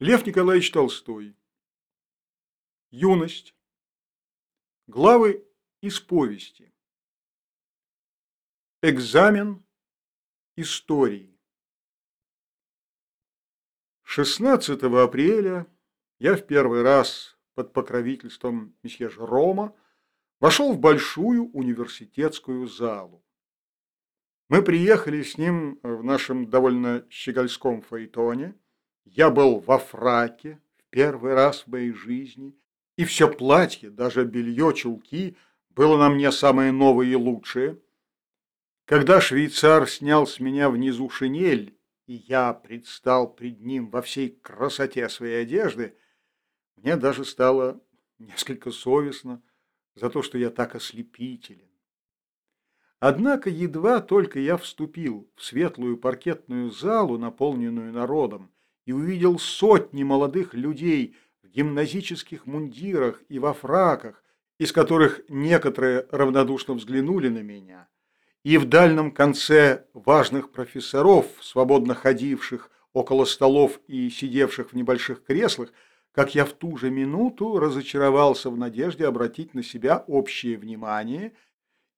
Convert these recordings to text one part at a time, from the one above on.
Лев Николаевич Толстой. Юность. Главы из повести. Экзамен истории. 16 апреля я в первый раз под покровительством месье Жерома вошел в большую университетскую залу. Мы приехали с ним в нашем довольно щегольском фаэтоне – я был во фраке в первый раз в моей жизни, и все платье, даже белье, чулки, было на мне самое новое и лучшее. Когда швейцар снял с меня внизу шинель, и я предстал пред ним во всей красоте своей одежды, мне даже стало несколько совестно за то, что я так ослепителен. Однако едва только я вступил в светлую паркетную залу, наполненную народом, и увидел сотни молодых людей в гимназических мундирах и во фраках, из которых некоторые равнодушно взглянули на меня, и в дальнем конце важных профессоров, свободно ходивших около столов и сидевших в небольших креслах, как я в ту же минуту разочаровался в надежде обратить на себя общее внимание,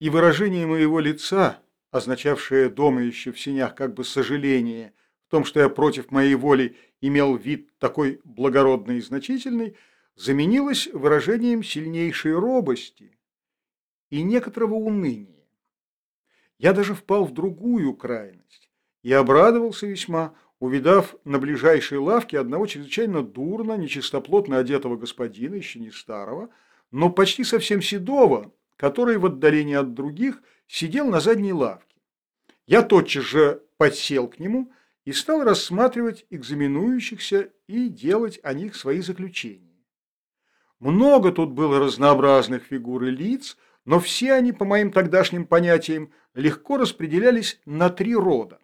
и выражение моего лица, означавшее дома еще в синях как бы сожаление – том, что я против моей воли имел вид такой благородный и значительный, заменилось выражением сильнейшей робости и некоторого уныния. Я даже впал в другую крайность и обрадовался весьма, увидав на ближайшей лавке одного чрезвычайно дурно, нечистоплотно одетого господина, еще не старого, но почти совсем седого, который в отдалении от других сидел на задней лавке. Я тотчас же подсел к нему и стал рассматривать экзаменующихся и делать о них свои заключения. Много тут было разнообразных фигур и лиц, но все они, по моим тогдашним понятиям, легко распределялись на три рода.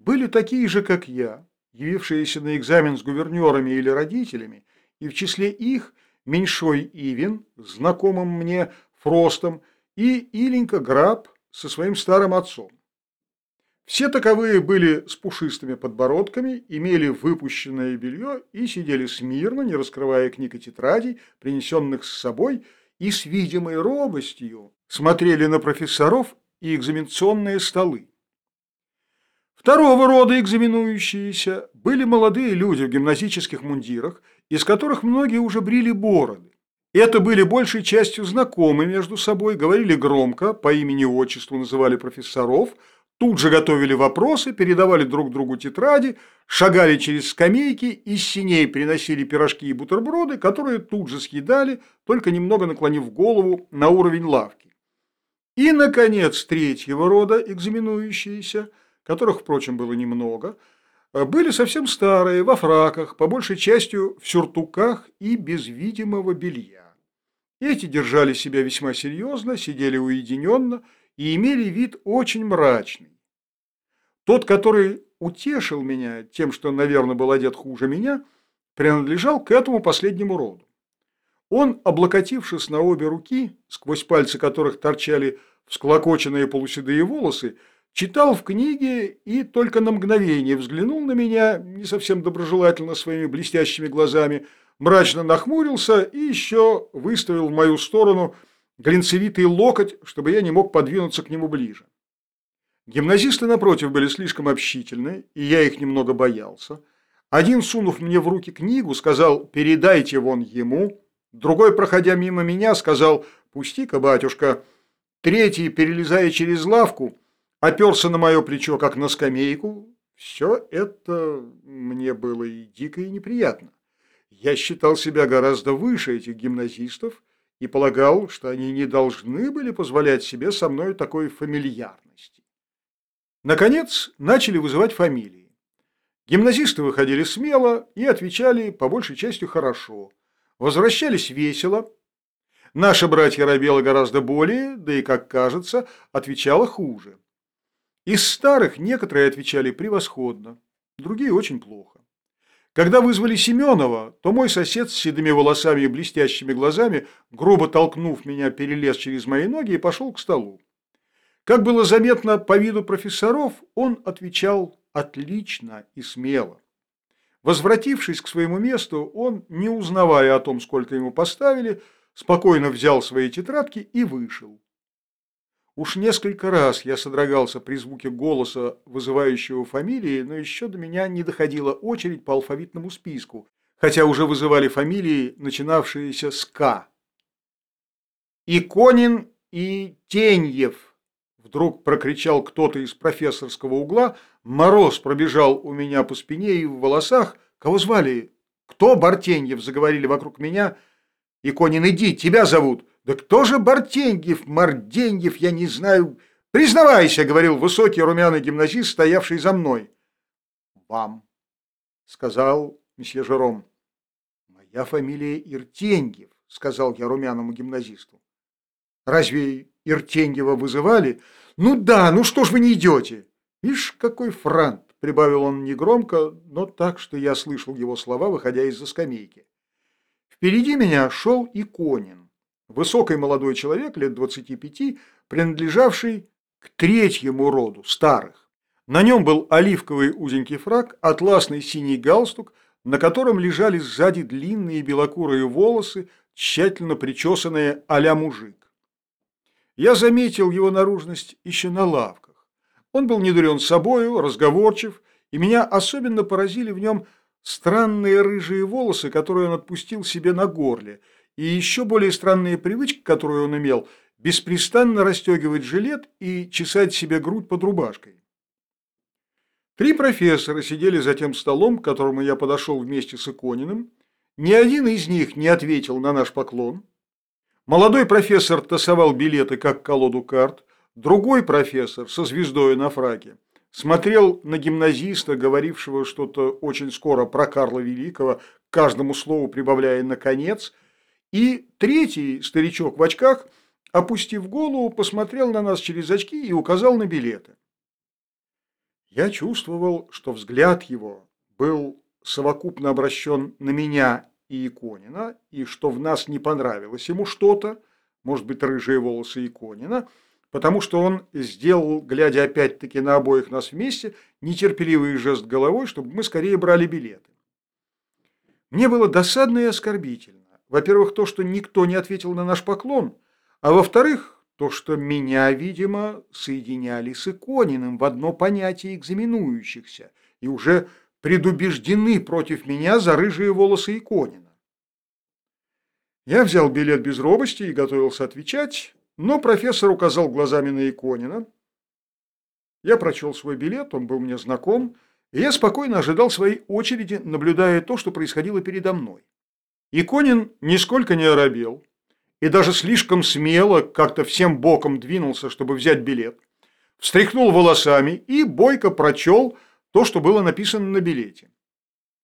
Были такие же, как я, явившиеся на экзамен с гувернерами или родителями, и в числе их Меньшой Ивин, знакомым мне Фростом, и Иленька Граб со своим старым отцом. Все таковые были с пушистыми подбородками, имели выпущенное белье и сидели смирно, не раскрывая книг и тетрадей, принесенных с собой, и с видимой робостью смотрели на профессоров и экзаменационные столы. Второго рода экзаменующиеся были молодые люди в гимназических мундирах, из которых многие уже брили бороды. Это были большей частью знакомы между собой, говорили громко, по имени-отчеству называли профессоров – Тут же готовили вопросы, передавали друг другу тетради, шагали через скамейки, из синей приносили пирожки и бутерброды, которые тут же съедали, только немного наклонив голову на уровень лавки. И, наконец, третьего рода экзаменующиеся, которых, впрочем, было немного, были совсем старые, во фраках, по большей частью в сюртуках и без видимого белья. Эти держали себя весьма серьезно, сидели уединенно и имели вид очень мрачный. Тот, который утешил меня тем, что, наверное, был одет хуже меня, принадлежал к этому последнему роду. Он, облокотившись на обе руки, сквозь пальцы которых торчали всклокоченные полуседые волосы, читал в книге и только на мгновение взглянул на меня, не совсем доброжелательно своими блестящими глазами, мрачно нахмурился и еще выставил в мою сторону глинцевитый локоть, чтобы я не мог подвинуться к нему ближе. Гимназисты, напротив, были слишком общительны, и я их немного боялся. Один, сунув мне в руки книгу, сказал «передайте вон ему», другой, проходя мимо меня, сказал «пусти-ка, батюшка», третий, перелезая через лавку, оперся на мое плечо, как на скамейку. Все это мне было и дико, и неприятно. Я считал себя гораздо выше этих гимназистов и полагал, что они не должны были позволять себе со мной такой фамильярности. Наконец, начали вызывать фамилии. Гимназисты выходили смело и отвечали по большей части хорошо. Возвращались весело. Наши братья Рабела гораздо более, да и, как кажется, отвечала хуже. Из старых некоторые отвечали превосходно, другие очень плохо. Когда вызвали Семенова, то мой сосед с седыми волосами и блестящими глазами, грубо толкнув меня, перелез через мои ноги и пошел к столу. Как было заметно по виду профессоров, он отвечал отлично и смело. Возвратившись к своему месту, он, не узнавая о том, сколько ему поставили, спокойно взял свои тетрадки и вышел. Уж несколько раз я содрогался при звуке голоса, вызывающего фамилии, но еще до меня не доходила очередь по алфавитному списку, хотя уже вызывали фамилии, начинавшиеся с «К». «Иконин и Теньев!» Вдруг прокричал кто-то из профессорского угла, мороз пробежал у меня по спине и в волосах. «Кого звали?» «Кто Бартеньев?» – заговорили вокруг меня. «Иконин, иди, тебя зовут!» «Да кто же Бартеньев, Марденьев, я не знаю...» «Признавайся!» – говорил высокий румяный гимназист, стоявший за мной. «Вам», – сказал месье Жером. «Моя фамилия Иртеньев», – сказал я румяному гимназисту. «Разве Иртеньева вызывали?» «Ну да, ну что ж вы не идете?» «Ишь, какой франт!» – прибавил он негромко, но так, что я слышал его слова, выходя из-за скамейки. Впереди меня шел Иконин, высокий молодой человек лет 25, принадлежавший к третьему роду старых. На нем был оливковый узенький фраг, атласный синий галстук, на котором лежали сзади длинные белокурые волосы, тщательно причесанные а мужик. Я заметил его наружность еще на лавках. Он был недурен собою, разговорчив, и меня особенно поразили в нем странные рыжие волосы, которые он отпустил себе на горле, и еще более странные привычки, которые он имел, беспрестанно расстегивать жилет и чесать себе грудь под рубашкой. Три профессора сидели за тем столом, к которому я подошел вместе с Икониным. Ни один из них не ответил на наш поклон. Молодой профессор тасовал билеты, как колоду карт. Другой профессор со звездой на фраке смотрел на гимназиста, говорившего что-то очень скоро про Карла Великого, каждому слову прибавляя «наконец», и третий старичок в очках, опустив голову, посмотрел на нас через очки и указал на билеты. Я чувствовал, что взгляд его был совокупно обращен на меня и Иконина, и что в нас не понравилось ему что-то, может быть, рыжие волосы Иконина, потому что он сделал, глядя опять-таки на обоих нас вместе, нетерпеливый жест головой, чтобы мы скорее брали билеты. Мне было досадно и оскорбительно. Во-первых, то, что никто не ответил на наш поклон, а во-вторых, то, что меня, видимо, соединяли с Икониным в одно понятие экзаменующихся и уже предубеждены против меня за рыжие волосы Иконина. Я взял билет без робости и готовился отвечать, но профессор указал глазами на Иконина. Я прочел свой билет, он был мне знаком, и я спокойно ожидал своей очереди, наблюдая то, что происходило передо мной. Иконин нисколько не оробел и даже слишком смело как-то всем боком двинулся, чтобы взять билет, встряхнул волосами и бойко прочел то, что было написано на билете.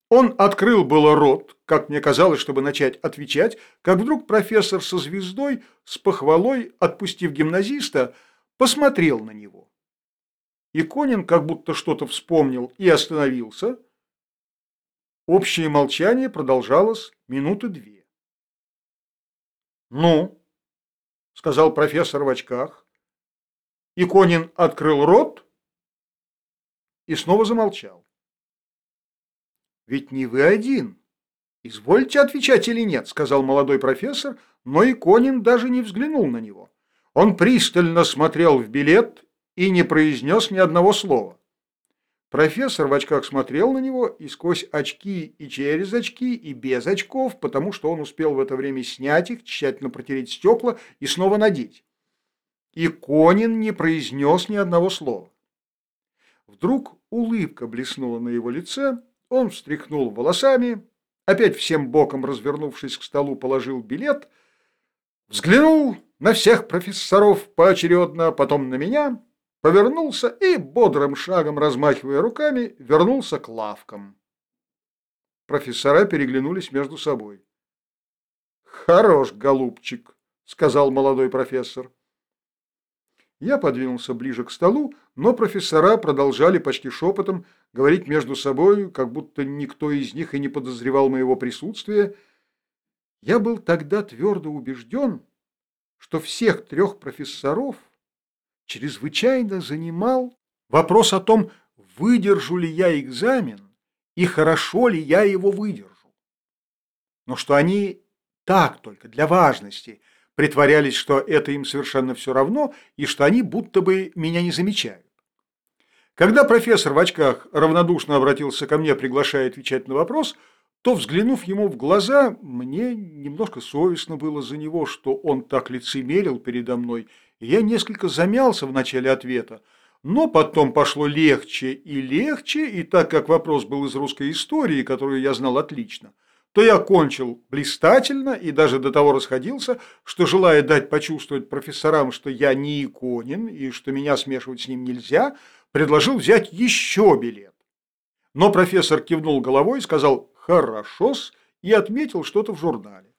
Он открыл было рот, как мне казалось, чтобы начать отвечать, как вдруг профессор со звездой, с похвалой, отпустив гимназиста, посмотрел на него. Иконин как будто что-то вспомнил и остановился. Общее молчание продолжалось минуты две. «Ну?» – сказал профессор в очках. Иконин открыл рот и снова замолчал. «Ведь не вы один. Извольте отвечать или нет», – сказал молодой профессор, но Иконин даже не взглянул на него. Он пристально смотрел в билет и не произнес ни одного слова. Профессор в очках смотрел на него и сквозь очки, и через очки, и без очков, потому что он успел в это время снять их, тщательно протереть стекла и снова надеть. И Конин не произнес ни одного слова. Вдруг улыбка блеснула на его лице, он встряхнул волосами, опять всем боком развернувшись к столу, положил билет, взглянул на всех профессоров поочередно, потом на меня – повернулся и, бодрым шагом размахивая руками, вернулся к лавкам. Профессора переглянулись между собой. «Хорош, голубчик», — сказал молодой профессор. Я подвинулся ближе к столу, но профессора продолжали почти шепотом говорить между собой, как будто никто из них и не подозревал моего присутствия. Я был тогда твердо убежден, что всех трех профессоров чрезвычайно занимал вопрос о том, выдержу ли я экзамен и хорошо ли я его выдержу. Но что они так только, для важности, притворялись, что это им совершенно все равно, и что они будто бы меня не замечают. Когда профессор в очках равнодушно обратился ко мне, приглашая отвечать на вопрос, то, взглянув ему в глаза, мне немножко совестно было за него, что он так лицемерил передо мной, я несколько замялся в начале ответа, но потом пошло легче и легче, и так как вопрос был из русской истории, которую я знал отлично, то я кончил блистательно и даже до того расходился, что, желая дать почувствовать профессорам, что я не иконин и что меня смешивать с ним нельзя, предложил взять еще билет. Но профессор кивнул головой, сказал «хорошо-с» и отметил что-то в журнале.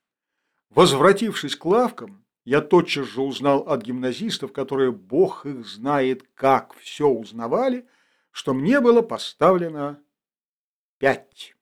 Возвратившись к лавкам, я тотчас же узнал от гимназистов, которые, бог их знает, как все узнавали, что мне было поставлено пять.